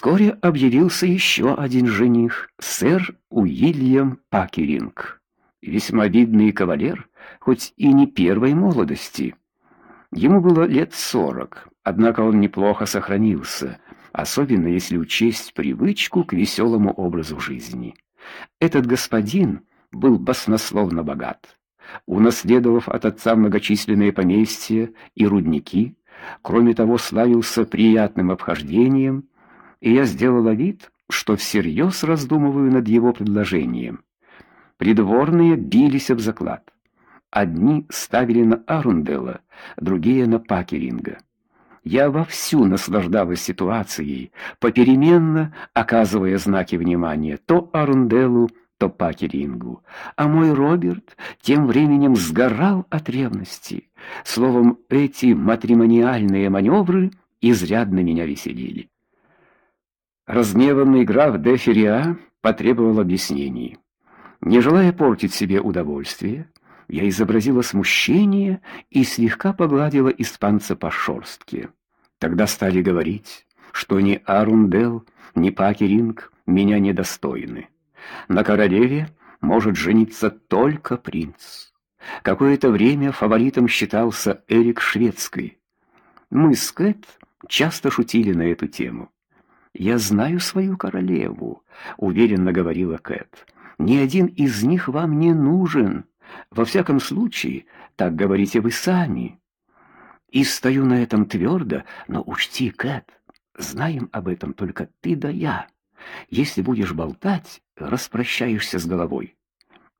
вскоре объявился еще один жених, сэр Уильям Пакеринг, весьма видный кавалер, хоть и не первой молодости. Ему было лет сорок, однако он неплохо сохранился, особенно если учесть привычку к веселому образу жизни. Этот господин был баснословно богат. Унаследовав от отца многочисленные поместья и рудники, кроме того, славился приятным обхождением, и я сделала вид, что всерьез раздумываю над его предложением. Придворные бились об заклад. Одни ставили на Арунделла, другие на Пакеринга. Я вовсю наслаждалась ситуацией, попеременно оказывая знаки внимания то Арунделлу, то Пакерингу, а мой Роберт тем временем сгорал от ревности. Словом, эти матримониальные маневры изрядно меня веселили. Разгневанный граф де Фериа потребовал объяснений. Не желая портить себе удовольствие, я изобразила смущение и слегка погладила испанца по шорстке. Тогда стали говорить, что ни Арундел, ни Пакеринг меня недостойны. На королеве может жениться только принц. Какое-то время фаворитом считался Эрик Шведский. Мы с Кэт часто шутили на эту тему. Я знаю свою королеву, уверенно говорила Кэт. Ни один из них вам не нужен. Во всяком случае, так говорите вы сами. И стою на этом твердо, но учти, Кэт, знаем об этом только ты да я. Если будешь болтать, распрощаешься с головой.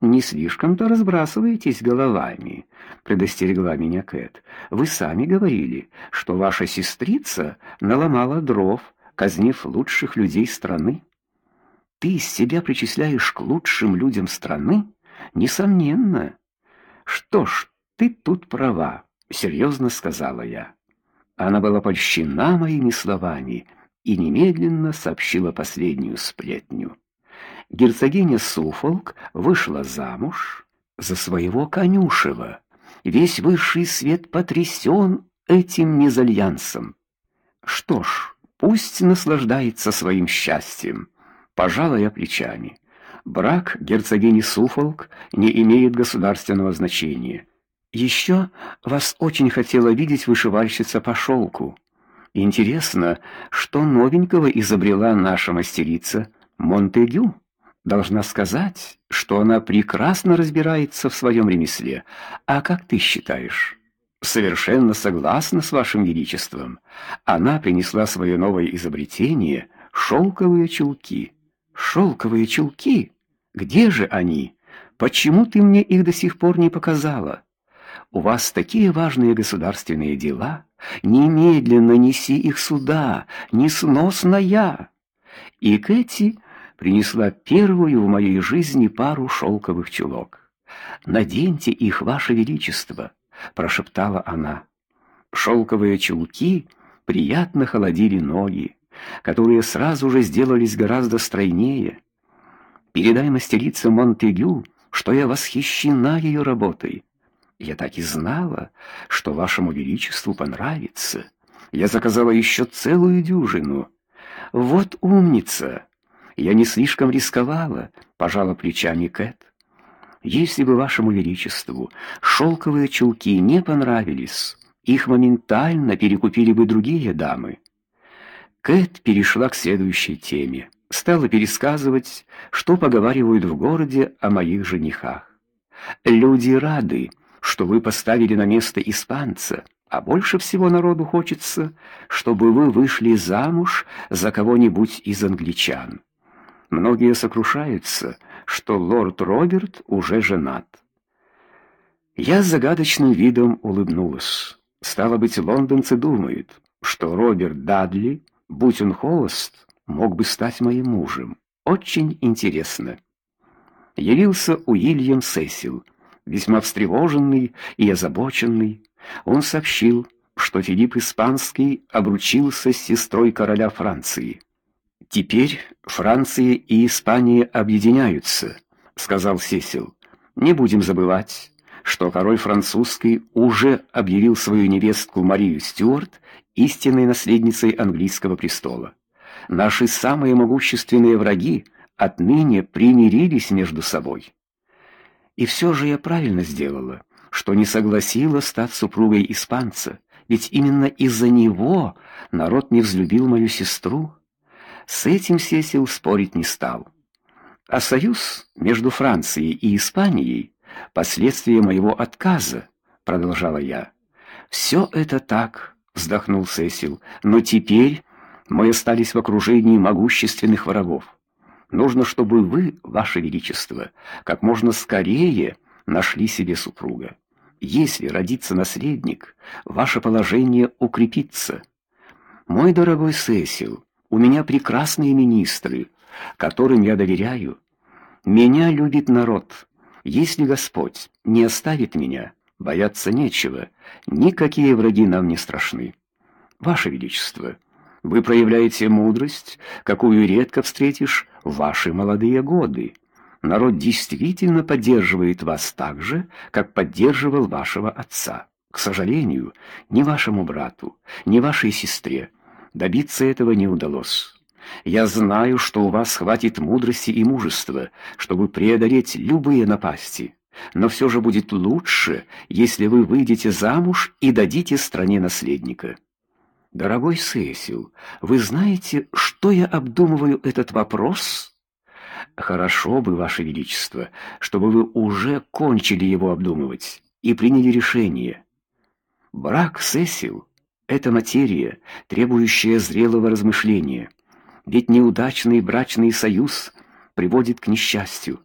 Не слишком-то разбрасывайтесь головами, предостерегла меня Кэт. Вы сами говорили, что ваша сестрица наломала дров, казнив лучших людей страны. Ты себя причисляешь к лучшим людям страны? Несомненно. Что ж, ты тут права, серьезно сказала я. Она была польщена моими словами и немедленно сообщила последнюю сплетню. Герцогиня Суфолк вышла замуж за своего конюшева. Весь высший свет потрясен этим мезальянсом. Что ж, пусть наслаждается своим счастьем. Пожала я плечами. Брак герцогини Суфолк не имеет государственного значения. Еще вас очень хотела видеть вышивальщица по шелку. Интересно, что новенького изобрела наша мастерица Монтегю? Должна сказать, что она прекрасно разбирается в своем ремесле. А как ты считаешь? Совершенно согласна с вашим величеством. Она принесла свое новое изобретение шелковые чулки. Шелковые чулки? Где же они? Почему ты мне их до сих пор не показала? У вас такие важные государственные дела. Немедленно неси их сюда, несносная. И Кэти принесла первую в моей жизни пару шелковых чулок. Наденьте их, ваше величество, прошептала она. Шелковые чулки приятно холодили ноги, которые сразу же сделались гораздо стройнее. Передай мастерице Монтегю, что я восхищена ее работой. Я так и знала, что вашему величеству понравится. Я заказала еще целую дюжину. Вот умница. Я не слишком рисковала, пожала плечами Кэт. Если бы вашему величеству шелковые чулки не понравились, их моментально перекупили бы другие дамы. Кэт перешла к следующей теме. Стала пересказывать, что поговаривают в городе о моих женихах. Люди рады, что вы поставили на место испанца, а больше всего народу хочется, чтобы вы вышли замуж за кого-нибудь из англичан. Многие сокрушаются, что лорд Роберт уже женат. Я с загадочным видом улыбнулась. Стало быть, лондонцы думают, что Роберт Дадли, будь он холост, мог бы стать моим мужем. Очень интересно. Явился Уильям Сесил, весьма встревоженный и озабоченный, он сообщил, что Филипп Испанский обручился с сестрой короля Франции. Теперь Франция и Испания объединяются, сказал Сесил. Не будем забывать, что король французский уже объявил свою невестку Марию Стюарт истинной наследницей английского престола. наши самые могущественные враги отныне примирились между собой. И все же я правильно сделала, что не согласилась стать супругой испанца, ведь именно из-за него народ не взлюбил мою сестру. С этим Сесил спорить не стал. А союз между Францией и Испанией последствия моего отказа, продолжала я. «Все это так, вздохнул Сесил. Но теперь мы остались в окружении могущественных врагов. Нужно, чтобы вы, ваше величество, как можно скорее нашли себе супруга. Если родится наследник, ваше положение укрепится. Мой дорогой Сесил, у меня прекрасные министры, которым я доверяю. Меня любит народ. Если Господь не оставит меня, бояться нечего. Никакие враги нам не страшны. Ваше величество, вы проявляете мудрость, какую редко встретишь в ваши молодые годы. Народ действительно поддерживает вас так же, как поддерживал вашего отца. К сожалению, ни вашему брату, ни вашей сестре добиться этого не удалось. Я знаю, что у вас хватит мудрости и мужества, чтобы преодолеть любые напасти. Но все же будет лучше, если вы выйдете замуж и дадите стране наследника. Дорогой Сесил, вы знаете, что я обдумываю этот вопрос? Хорошо бы, ваше величество, чтобы вы уже кончили его обдумывать и приняли решение. Брак, Сесил это материя, требующая зрелого размышления. Ведь неудачный брачный союз приводит к несчастью.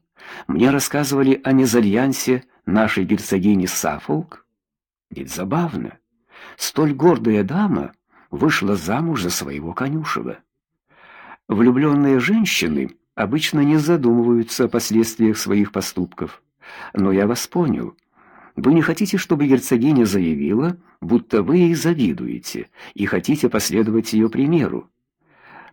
Мне рассказывали о мезальянсе нашей герцогини Саффолк. Ведь забавно, столь гордая дама вышла замуж за своего конюшева. Влюбленные женщины обычно не задумываются о последствиях своих поступков. Но я вас понял. Вы не хотите, чтобы герцогиня заявила, будто вы ей завидуете и хотите последовать ее примеру.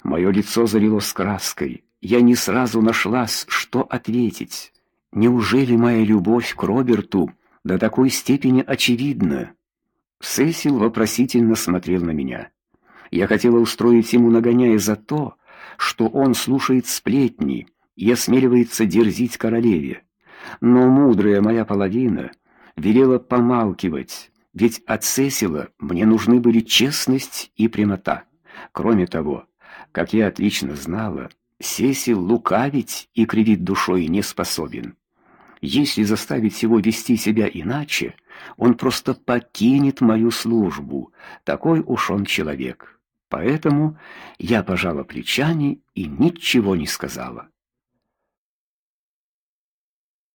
Мое лицо залилось краской. Я не сразу нашлась, что ответить. Неужели моя любовь к Роберту до такой степени очевидна? Сесил вопросительно смотрел на меня. Я хотела устроить ему нагоняя за то, что он слушает сплетни и осмеливается дерзить королеве. Но мудрая моя половина велела помалкивать, ведь от Сесила мне нужны были честность и прямота. Кроме того, как я отлично знала, Сесил лукавить и кривить душой не способен. Если заставить его вести себя иначе, он просто покинет мою службу. Такой уж он человек. Поэтому я пожала плечами и ничего не сказала.